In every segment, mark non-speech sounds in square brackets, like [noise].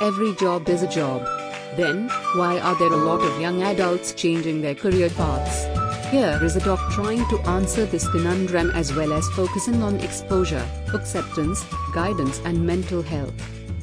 Every job is a job. Then, why are there a lot of young adults changing their career paths? Here is a doc trying to answer this conundrum as well as focusing on exposure, acceptance, guidance, and mental health.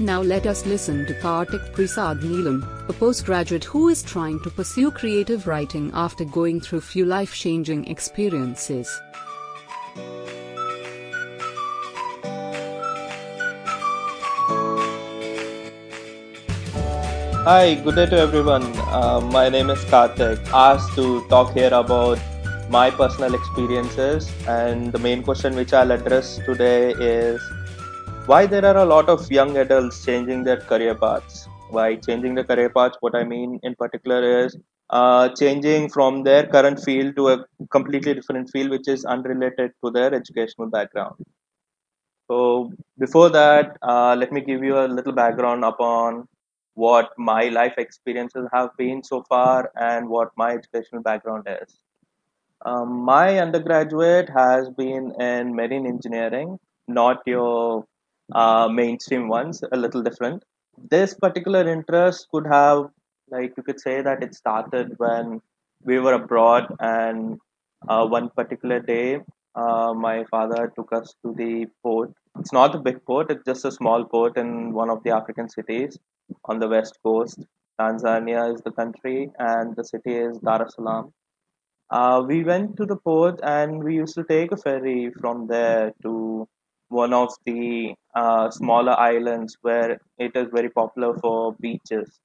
Now let us listen to Kartik Prasad Neelam, a postgraduate who is trying to pursue creative writing after going through few life-changing experiences. Hi, good day to everyone. Uh, my name is Karthik. Asked to talk here about my personal experiences, and the main question which I'll address today is why there are a lot of young adults changing their career paths. Why changing the career paths? What I mean in particular is uh, changing from their current field to a completely different field, which is unrelated to their educational background. So before that, uh, let me give you a little background upon what my life experiences have been so far and what my educational background is. Um, my undergraduate has been in marine engineering, not your uh, mainstream ones, a little different. This particular interest could have, like, you could say that it started when we were abroad, and uh, one particular day, uh, my father took us to the port. It's not a big port, it's just a small port in one of the African cities on the west coast. Tanzania is the country, and the city is Dar es Salaam. Uh, we went to the port, and we used to take a ferry from there to one of the uh, smaller islands where it is very popular for beaches.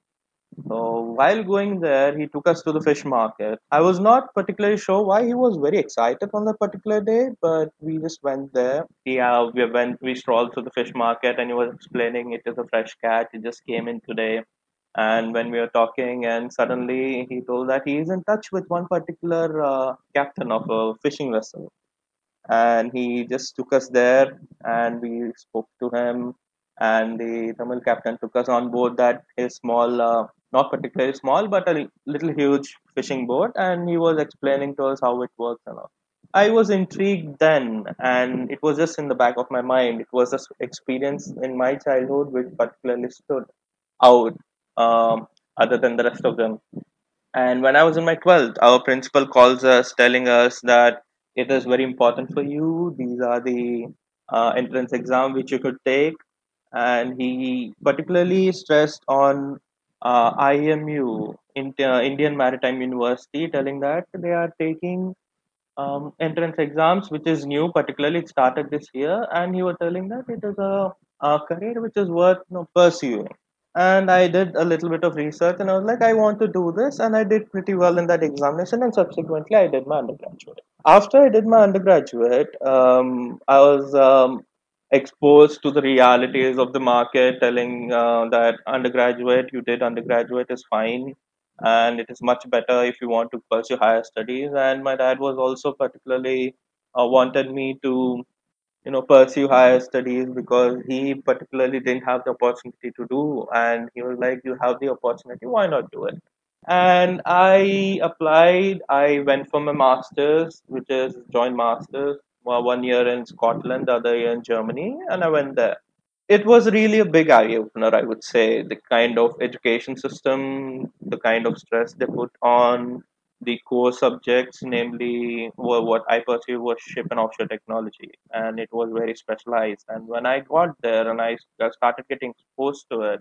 So while going there, he took us to the fish market. I was not particularly sure why he was very excited on that particular day, but we just went there. Yeah, we went, we strolled through the fish market, and he was explaining it is a fresh catch. It just came in today. And when we were talking, and suddenly he told that he is in touch with one particular uh, captain of a fishing vessel and he just took us there and we spoke to him and the Tamil captain took us on board that his small uh, not particularly small but a little huge fishing boat and he was explaining to us how it works and all. I was intrigued then and it was just in the back of my mind. It was this experience in my childhood which particularly stood out um, other than the rest of them. And when I was in my 12th, our principal calls us telling us that it is very important for you. These are the uh, entrance exam which you could take. And he particularly stressed on uh, IMU, uh, Indian Maritime University, telling that they are taking um, entrance exams, which is new, particularly it started this year. And he was telling that it is a, a career which is worth you know, pursuing and I did a little bit of research and I was like, I want to do this, and I did pretty well in that examination, and subsequently I did my undergraduate. After I did my undergraduate, um, I was um, exposed to the realities of the market, telling uh, that undergraduate, you did undergraduate is fine, and it is much better if you want to pursue higher studies. And my dad was also particularly uh, wanted me to you know pursue higher studies because he particularly didn't have the opportunity to do and he was like you have the opportunity why not do it and i applied i went for my masters which is joint masters one year in scotland the other year in germany and i went there. It was really a big eye opener i would say. The kind of education system the kind of stress they put on the core subjects, namely what I pursued was ship and offshore technology, and it was very specialized. And when I got there and I started getting exposed to it,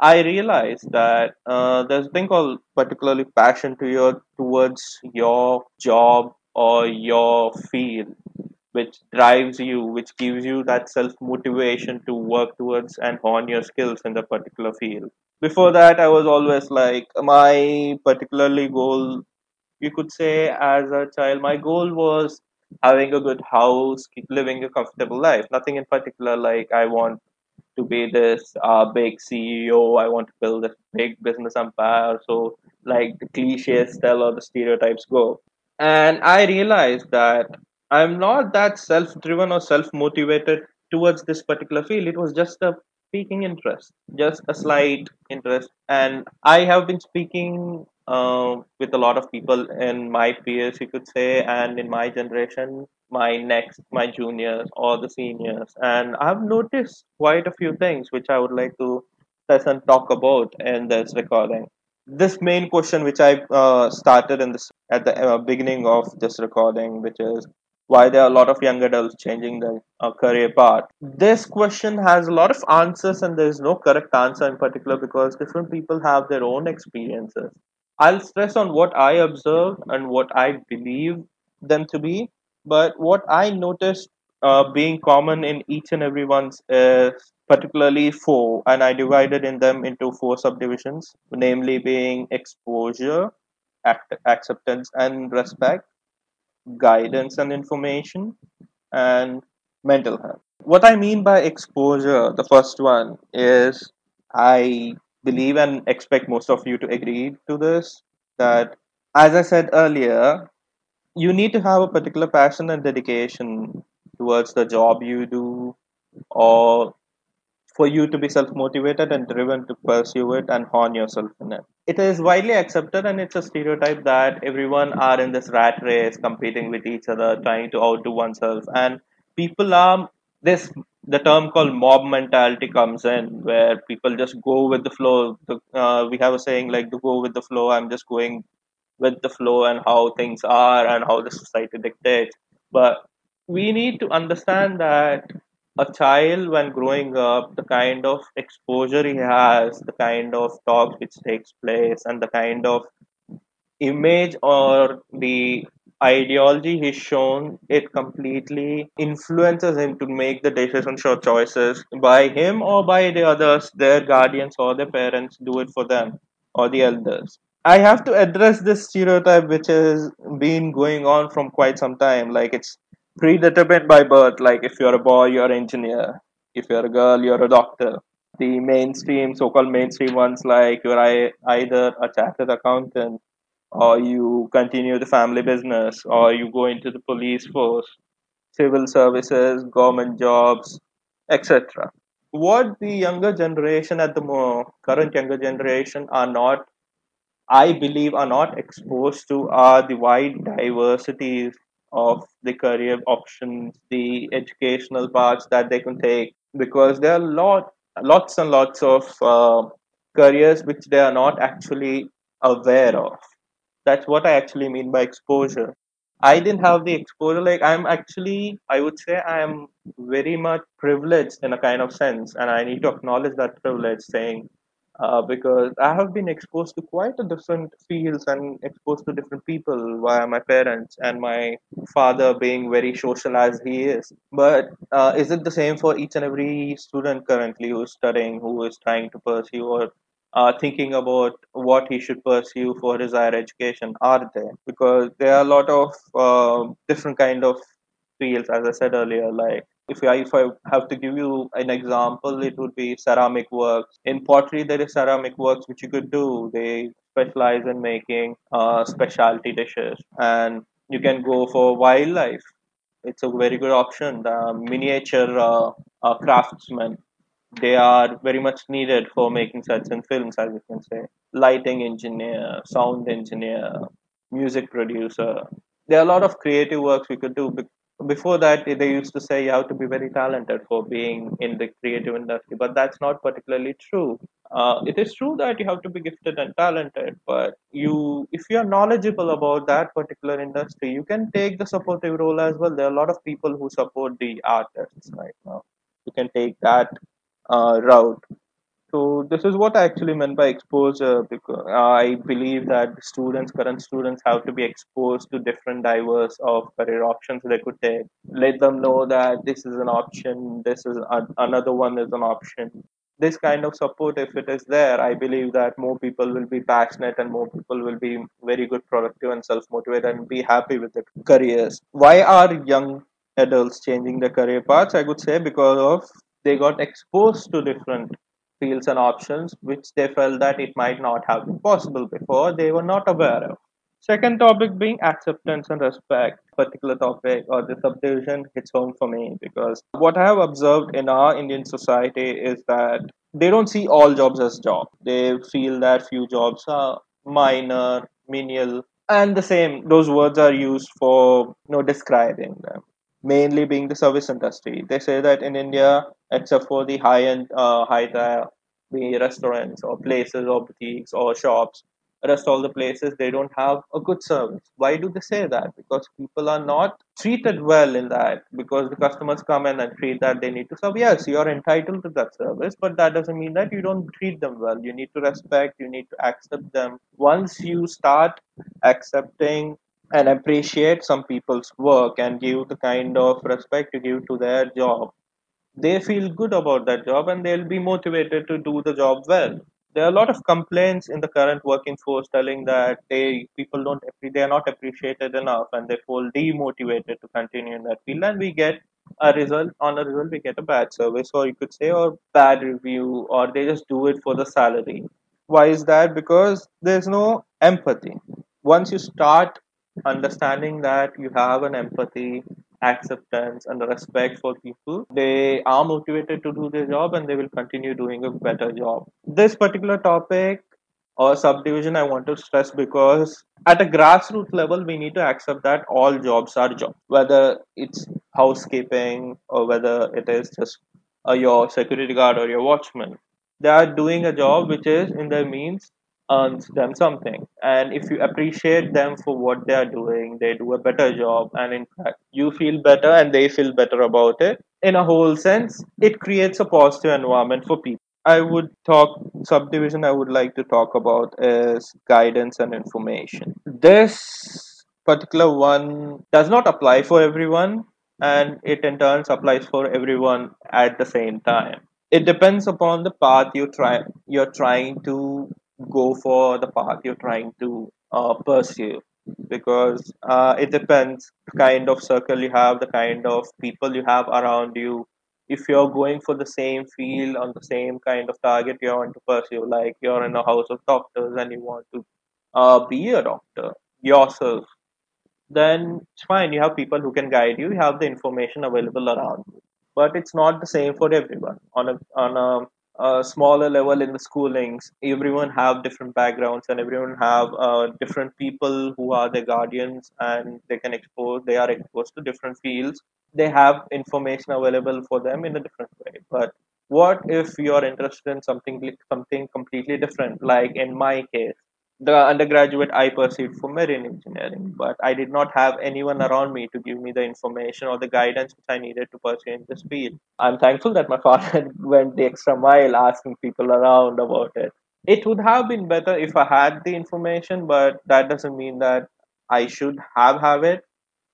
I realized that uh, there's a thing called particularly passion to your towards your job or your field, which drives you, which gives you that self motivation to work towards and hone your skills in the particular field. Before that, I was always like my particularly goal you could say as a child my goal was having a good house living a comfortable life nothing in particular like i want to be this uh, big ceo i want to build this big business empire so like the cliches tell or the stereotypes go and i realized that i'm not that self-driven or self-motivated towards this particular field it was just a speaking interest just a slight interest and i have been speaking uh, with a lot of people in my peers, you could say, and in my generation, my next, my juniors or the seniors. And I've noticed quite a few things which I would like to discuss and talk about in this recording. This main question, which I uh, started in this at the uh, beginning of this recording, which is why there are a lot of young adults changing their uh, career path. This question has a lot of answers, and there is no correct answer in particular because different people have their own experiences. I'll stress on what I observed and what I believe them to be, but what I noticed uh, being common in each and everyone's is particularly four, and I divided in them into four subdivisions, namely being exposure, act- acceptance, and respect guidance and information, and mental health. What I mean by exposure, the first one is I believe and expect most of you to agree to this that, as I said earlier, you need to have a particular passion and dedication towards the job you do or for you to be self motivated and driven to pursue it and hone yourself in it. It is widely accepted and it's a stereotype that everyone are in this rat race competing with each other, trying to outdo oneself. And people are this the term called mob mentality comes in where people just go with the flow. The, uh, we have a saying like to go with the flow. I'm just going with the flow and how things are and how the society dictates. But we need to understand that a child when growing up the kind of exposure he has the kind of talk which takes place and the kind of image or the ideology he's shown it completely influences him to make the decisions or choices by him or by the others their guardians or their parents do it for them or the elders. I have to address this stereotype which has been going on from quite some time like it's predetermined by birth like if you're a boy you're an engineer. If you're a girl you're a doctor. The mainstream so-called mainstream ones like you're either a chartered accountant or you continue the family business or you go into the police force civil services government jobs etc what the younger generation at the more current younger generation are not I believe are not exposed to are the wide diversities of the career options, the educational paths that they can take, because there are lot, lots and lots of uh, careers which they are not actually aware of. That's what I actually mean by exposure. I didn't have the exposure. Like I'm actually, I would say, I am very much privileged in a kind of sense, and I need to acknowledge that privilege, saying uh, because I have been exposed to quite a different fields and exposed to different people via my parents and my father being very social as he is. But uh, is it the same for each and every student currently who is studying, who is trying to pursue or uh, thinking about what he should pursue for his higher education? Are there? Because there are a lot of uh, different kind of fields, as I said earlier, like if I, if I have to give you an example, it would be ceramic works. In pottery, there is ceramic works which you could do. They specialize in making uh, specialty dishes, and you can go for wildlife. It's a very good option. The miniature uh, uh, craftsmen, they are very much needed for making sets and films, as you can say. Lighting engineer, sound engineer, music producer. There are a lot of creative works we could do before that they used to say you have to be very talented for being in the creative industry but that's not particularly true. Uh, it is true that you have to be gifted and talented but you if you are knowledgeable about that particular industry you can take the supportive role as well. There are a lot of people who support the artists right now. You can take that uh, route so this is what I actually meant by exposure uh, because uh, I believe that students, current students, have to be exposed to different diverse of career options they could take. Let them know that this is an option, this is a, another one is an option. This kind of support, if it is there, I believe that more people will be passionate and more people will be very good, productive, and self-motivated and be happy with their careers. Why are young adults changing their career paths? I would say because of they got exposed to different fields and options which they felt that it might not have been possible before they were not aware of. Second topic being acceptance and respect. Particular topic or the subdivision hits home for me because what I have observed in our Indian society is that they don't see all jobs as jobs. They feel that few jobs are minor, menial, and the same. Those words are used for you know describing them mainly being the service industry. They say that in India, except for the high end, uh, high be restaurants or places or boutiques or shops, rest all the places they don't have a good service. Why do they say that? Because people are not treated well in that. Because the customers come in and treat that they need to serve. Yes, you are entitled to that service, but that doesn't mean that you don't treat them well. You need to respect. You need to accept them. Once you start accepting and appreciate some people's work and give the kind of respect you give to their job. They feel good about that job and they'll be motivated to do the job well. There are a lot of complaints in the current working force telling that they people don't they are not appreciated enough and they feel demotivated to continue in that field. And we get a result on a result we get a bad service or you could say or bad review or they just do it for the salary. Why is that? Because there's no empathy. Once you start understanding that you have an empathy acceptance and respect for people. They are motivated to do their job and they will continue doing a better job. This particular topic or subdivision i want to stress because at a grassroots level we need to accept that all jobs are jobs whether it's housekeeping or whether it is just uh, your security guard or your watchman. They are doing a job which is in their means earns them something. And if you appreciate them for what they are doing they do a better job. And in fact you feel better and they feel better about it. In a whole sense it creates a positive environment for people. I would talk subdivision i would like to talk about is guidance and information. This particular one does not apply for everyone and it in turn applies for everyone at the same time. It depends upon the path you try you're trying to go for the path you're trying to uh, pursue. Because uh, it depends the kind of circle you have the kind of people you have around you. If you're going for the same field on the same kind of target you want to pursue like you're in a house of doctors and you want to uh, be a doctor yourself then it's fine. You have people who can guide you. You have the information available around you. But it's not the same for everyone. On a on a uh, smaller level in the schoolings. Everyone have different backgrounds and everyone have uh, different people who are their guardians and they can expose they are exposed to different fields. They have information available for them in a different way. But what if you're interested in something something completely different? Like in my case the undergraduate I pursued for marine engineering, but I did not have anyone around me to give me the information or the guidance which I needed to pursue in this field. I'm thankful that my [laughs] father went the extra mile asking people around about it. It would have been better if I had the information, but that doesn't mean that I should have have it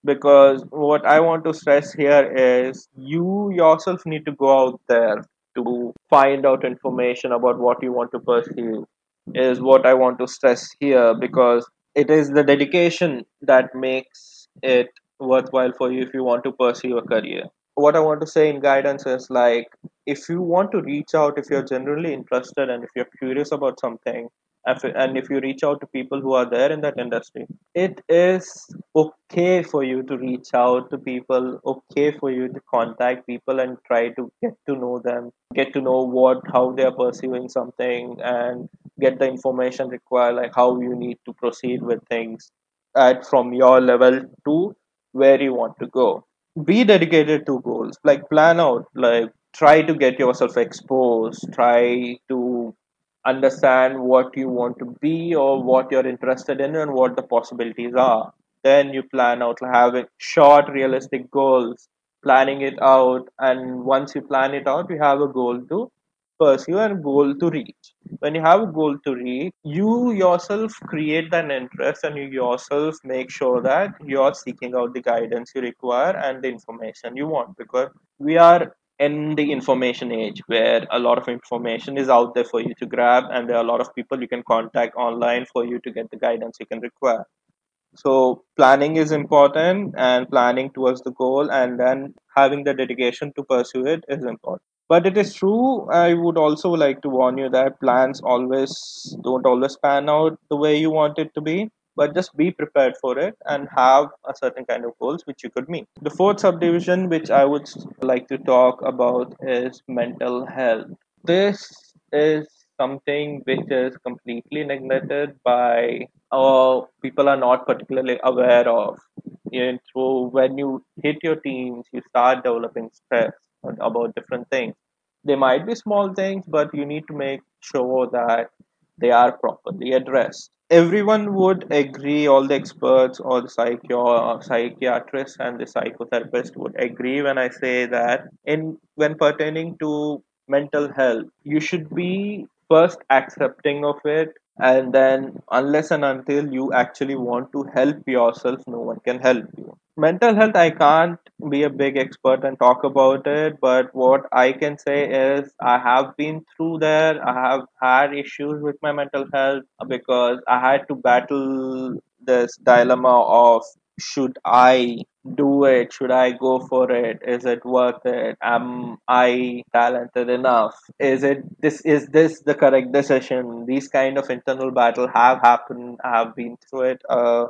because what I want to stress here is you yourself need to go out there to find out information about what you want to pursue is what I want to stress here because it is the dedication that makes it worthwhile for you if you want to pursue a career. What I want to say in guidance is like if you want to reach out, if you're generally interested and if you're curious about something, and if you reach out to people who are there in that industry it is okay for you to reach out to people okay for you to contact people and try to get to know them get to know what how they are pursuing something and get the information required like how you need to proceed with things at from your level to where you want to go. Be dedicated to goals. Like plan out like try to get yourself exposed. Try to understand what you want to be or what you're interested in and what the possibilities are. Then you plan out having short, realistic goals, planning it out, and once you plan it out, you have a goal to pursue and goal to reach. When you have a goal to reach, you yourself create that interest and you yourself make sure that you're seeking out the guidance you require and the information you want because we are in the information age where a lot of information is out there for you to grab and there are a lot of people you can contact online for you to get the guidance you can require. So planning is important and planning towards the goal and then having the dedication to pursue it is important. But it is true i would also like to warn you that plans always don't always pan out the way you want it to be but just be prepared for it and have a certain kind of goals which you could meet. The fourth subdivision, which I would like to talk about, is mental health. This is something which is completely neglected by or people are not particularly aware of. And so when you hit your teens, you start developing stress about different things. they might be small things but you need to make sure that they are properly addressed. Everyone would agree all the experts or the psychio- psychiatrists and the psychotherapist would agree when i say that in when pertaining to mental health you should be first accepting of it and then unless and until you actually want to help yourself no one can help you mental health i can't be a big expert and talk about it but what i can say is i have been through there. I have had issues with my mental health because i had to battle this dilemma of should i do it? Should i go for it? Is it worth it? Am i talented enough? Is it this is this the correct decision? These kind of internal battle have happened. I have been through it. Uh,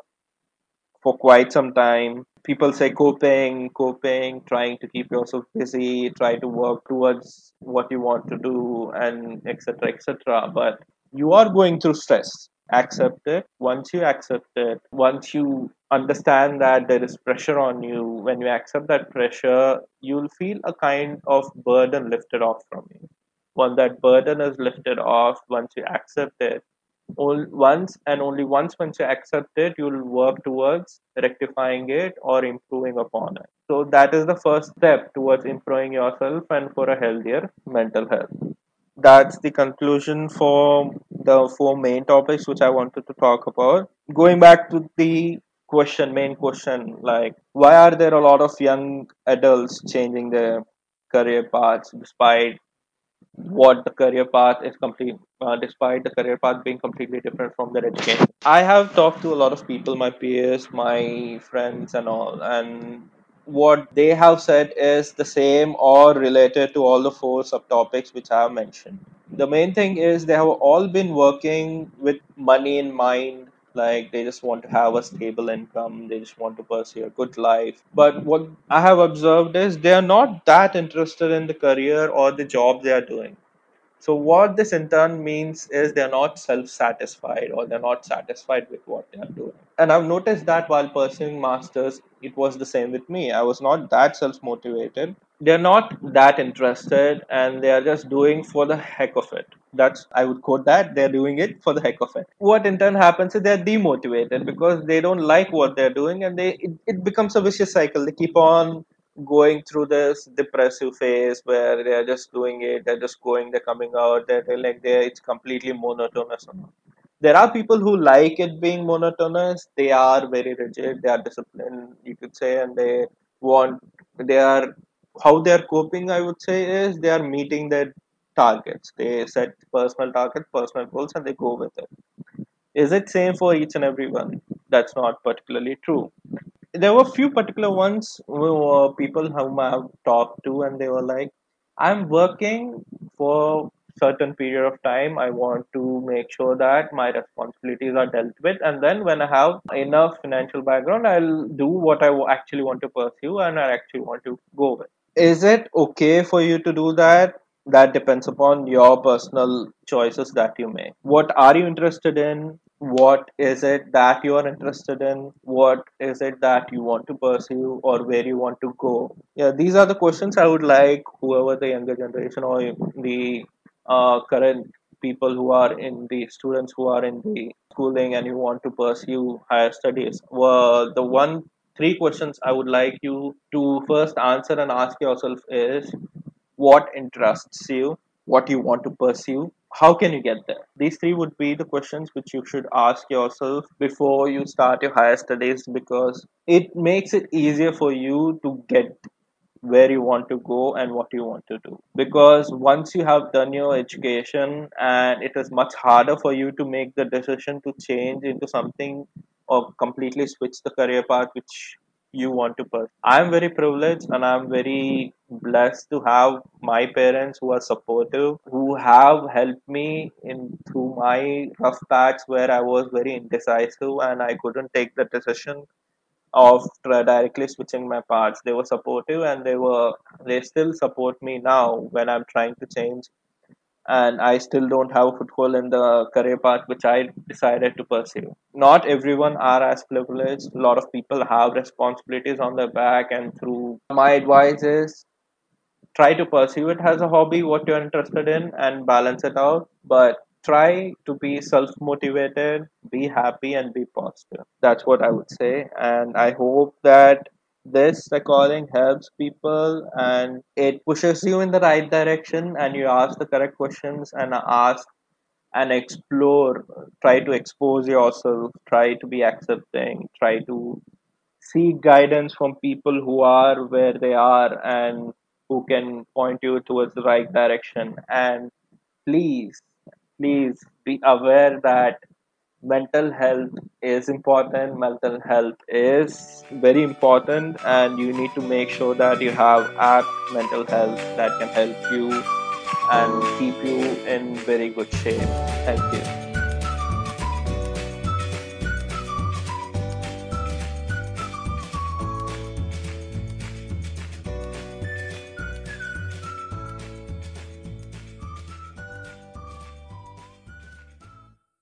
for quite some time. People say coping, coping, trying to keep yourself busy, try to work towards what you want to do, and etc. etc. But you are going through stress. Accept it. Once you accept it, once you understand that there is pressure on you, when you accept that pressure, you'll feel a kind of burden lifted off from you. Once that burden is lifted off, once you accept it, once and only once once you accept it you'll work towards rectifying it or improving upon it. So that is the first step towards improving yourself and for a healthier mental health. That's the conclusion for the four main topics which i wanted to talk about. Going back to the question main question like why are there a lot of young adults changing their career paths despite what the career path is complete uh, despite the career path being completely different from their education i have talked to a lot of people my peers my friends and all and what they have said is the same or related to all the four subtopics which i have mentioned. The main thing is they have all been working with money in mind like they just want to have a stable income they just want to pursue a good life. But what i have observed is they are not that interested in the career or the job they are doing so what this in turn means is they're not self-satisfied or they're not satisfied with what they are doing. And I've noticed that while pursuing masters, it was the same with me. I was not that self-motivated. They're not that interested and they are just doing for the heck of it. That's I would quote that they're doing it for the heck of it. What in turn happens is they're demotivated because they don't like what they're doing and they it, it becomes a vicious cycle. They keep on going through this depressive phase where they're just doing it, they're just going, they're coming out, they're, they're like they're it's completely monotonous. There are people who like it being monotonous. They are very rigid. They are disciplined, you could say, and they want they are how they are coping. I would say is they are meeting their targets. They set personal targets, personal goals, and they go with it. Is it same for each and every one? That's not particularly true there were a few particular ones who were people whom I have talked to, and they were like, "I'm working for certain period of time. I want to make sure that my responsibilities are dealt with, and then when I have enough financial background, I'll do what I actually want to pursue and I actually want to go with." Is it okay for you to do that? That depends upon your personal choices that you make. What are you interested in? What is it that you are interested in? What is it that you want to pursue or where you want to go? Yeah these are the questions i would like whoever the younger generation or the uh, current people who are in the students who are in the schooling and you want to pursue higher studies. Well the one three questions i would like you to first answer and ask yourself is what interests you? What you want to pursue how can you get there? These three would be the questions which you should ask yourself before you start your higher studies because it makes it easier for you to get where you want to go and what you want to do. Because once you have done your education and it is much harder for you to make the decision to change into something or completely switch the career path which you want to pursue i'm very privileged and i'm very blessed to have my parents who are supportive who have helped me in through my rough patch where i was very indecisive and i couldn't take the decision of directly switching my paths. They were supportive and they were they still support me now when I'm trying to change and I still don't have a foothold in the career path which I decided to pursue. Not everyone are as privileged. A lot of people have responsibilities on their back and through my advice is try to pursue it as a hobby what you're interested in and balance it out but try to be self motivated be happy and be positive that's what i would say and i hope that this recording helps people and it pushes you in the right direction and you ask the correct questions and ask and explore. Try to expose yourself. Try to be accepting. Try to seek guidance from people who are where they are and who can point you towards the right direction. And please please be aware that mental health is important mental health is very important and you need to make sure that you have apt mental health that can help you and keep you in very good shape. Thank you